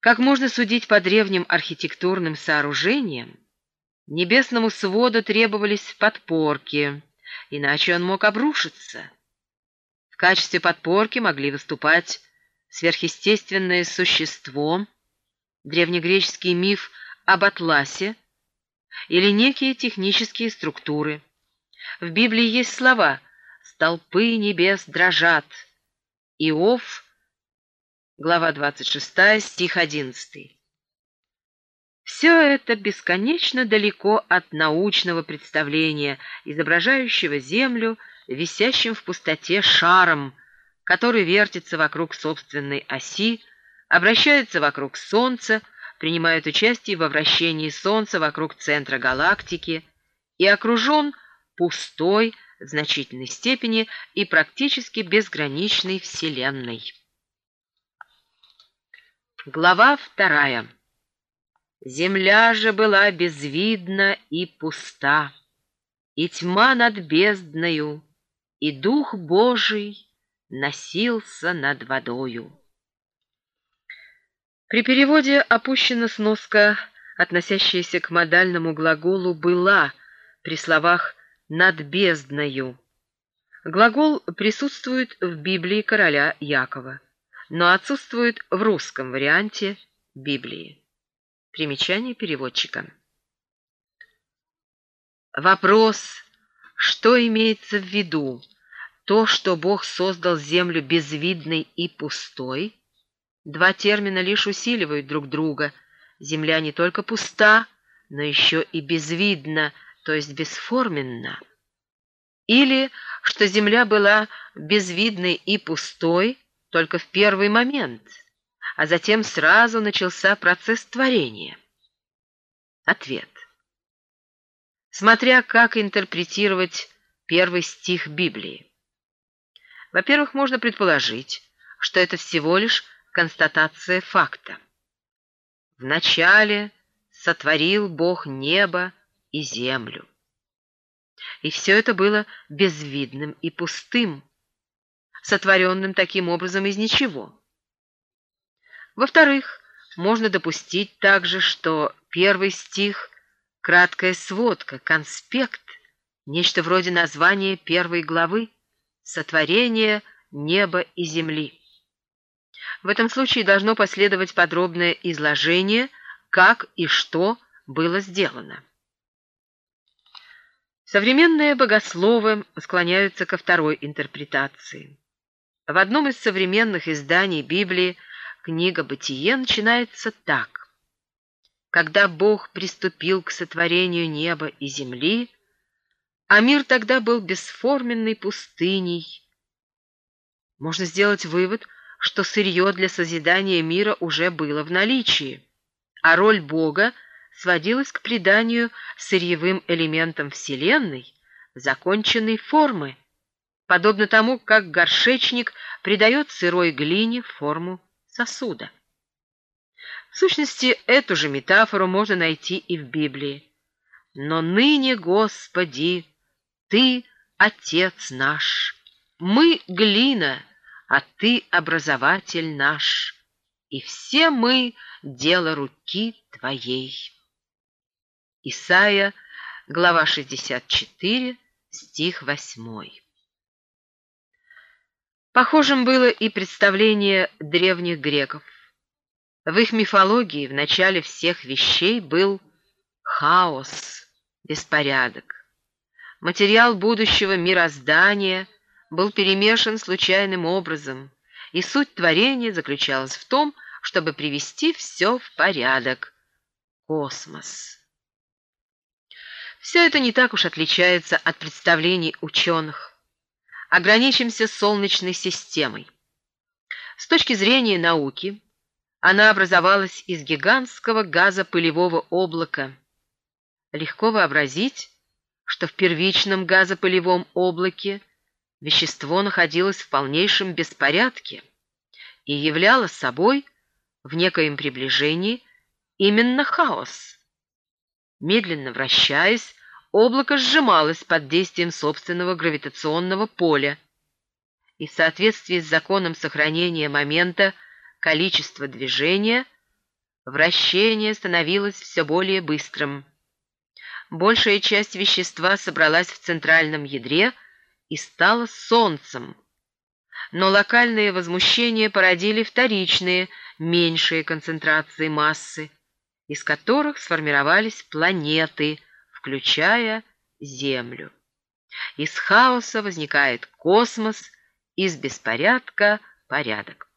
Как можно судить по древним архитектурным сооружениям, небесному своду требовались подпорки, иначе он мог обрушиться. В качестве подпорки могли выступать сверхъестественное существо, древнегреческий миф об Атласе или некие технические структуры. В Библии есть слова «столпы небес дрожат», Иов, глава 26, стих 11. Все это бесконечно далеко от научного представления, изображающего Землю висящим в пустоте шаром, который вертится вокруг собственной оси, обращается вокруг Солнца, принимает участие во вращении Солнца вокруг центра галактики и окружен пустой, в значительной степени и практически безграничной Вселенной. Глава вторая. Земля же была безвидна и пуста, и тьма над бездною, и Дух Божий носился над водою. При переводе опущена сноска, относящаяся к модальному глаголу «была» при словах «над бездною». Глагол присутствует в Библии короля Якова, но отсутствует в русском варианте Библии. Примечание переводчика. Вопрос, что имеется в виду? То, что Бог создал землю безвидной и пустой? Два термина лишь усиливают друг друга. Земля не только пуста, но еще и безвидна, то есть бесформенна. Или, что земля была безвидной и пустой только в первый момент – а затем сразу начался процесс творения? Ответ. Смотря как интерпретировать первый стих Библии. Во-первых, можно предположить, что это всего лишь констатация факта. Вначале сотворил Бог небо и землю. И все это было безвидным и пустым, сотворенным таким образом из ничего. Во-вторых, можно допустить также, что первый стих — краткая сводка, конспект, нечто вроде названия первой главы «Сотворение неба и земли». В этом случае должно последовать подробное изложение, как и что было сделано. Современные богословы склоняются ко второй интерпретации. В одном из современных изданий Библии Книга «Бытие» начинается так. Когда Бог приступил к сотворению неба и земли, а мир тогда был бесформенной пустыней, можно сделать вывод, что сырье для созидания мира уже было в наличии, а роль Бога сводилась к приданию сырьевым элементам Вселенной законченной формы, подобно тому, как горшечник придает сырой глине форму сосуда. В сущности, эту же метафору можно найти и в Библии. «Но ныне, Господи, Ты — Отец наш, мы — глина, а Ты — образователь наш, и все мы — дело руки Твоей». Исайя, глава 64, стих 8. Похожим было и представление древних греков. В их мифологии в начале всех вещей был хаос, беспорядок. Материал будущего мироздания был перемешан случайным образом, и суть творения заключалась в том, чтобы привести все в порядок. Космос. Все это не так уж отличается от представлений ученых ограничимся Солнечной системой. С точки зрения науки, она образовалась из гигантского газопылевого облака. Легко вообразить, что в первичном газопылевом облаке вещество находилось в полнейшем беспорядке и являло собой в некоем приближении именно хаос. Медленно вращаясь, облако сжималось под действием собственного гравитационного поля, и в соответствии с законом сохранения момента количество движения Вращение становилось все более быстрым. Большая часть вещества собралась в центральном ядре и стала Солнцем. Но локальные возмущения породили вторичные, меньшие концентрации массы, из которых сформировались планеты, включая Землю. Из хаоса возникает космос, из беспорядка — порядок.